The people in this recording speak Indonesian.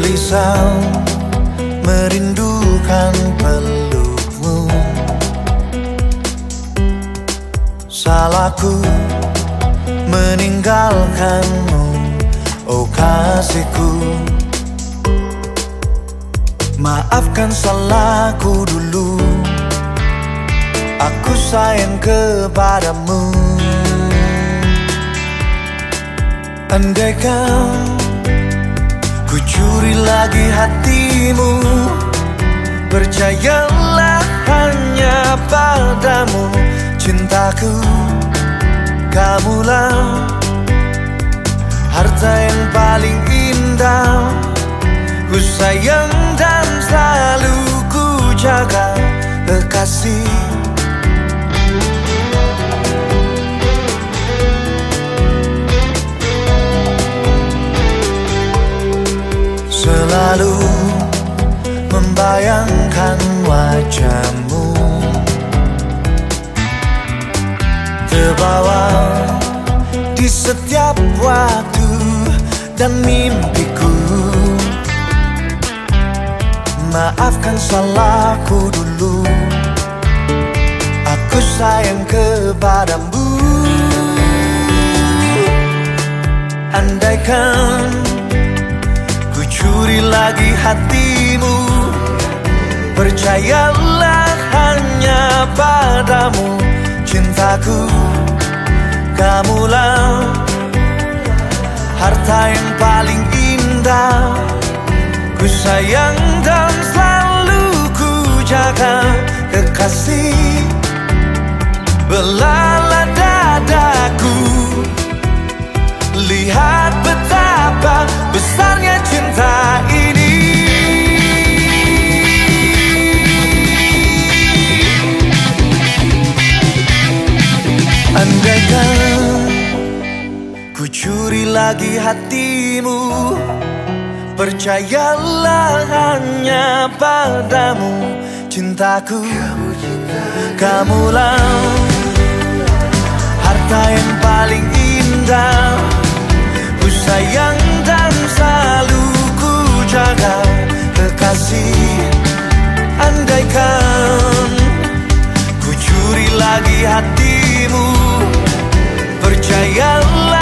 Gelisah merindukan pelukmu. Salahku meninggalkanmu Oh kasihku. Maafkan salahku dulu Aku sayang kepadamu. Andaikan Ku curi lagi hatimu. Percayalah hanya padamu. Cintaku Kamulah Harta yang paling indah. Ku sayang dan selalu ku jaga Selalu membayangkan wajahmu. Terbawa di setiap waktu dan mimpiku. Maafkan salahku dulu. Aku sayang kepadamu. Andaikan curi lagi hatimu. Percayalah hanya padamu. Cintaku Kamulah Harta yang paling indah. Ku sayang dan datang Ku curi lagi hatimu. Percayalah hanya padamu. Cintaku Kamulah harta yang paling indah. Ku sayang dan selalu ku jaga kekasih. Andaikan ku curi lagi hatimu. percayalah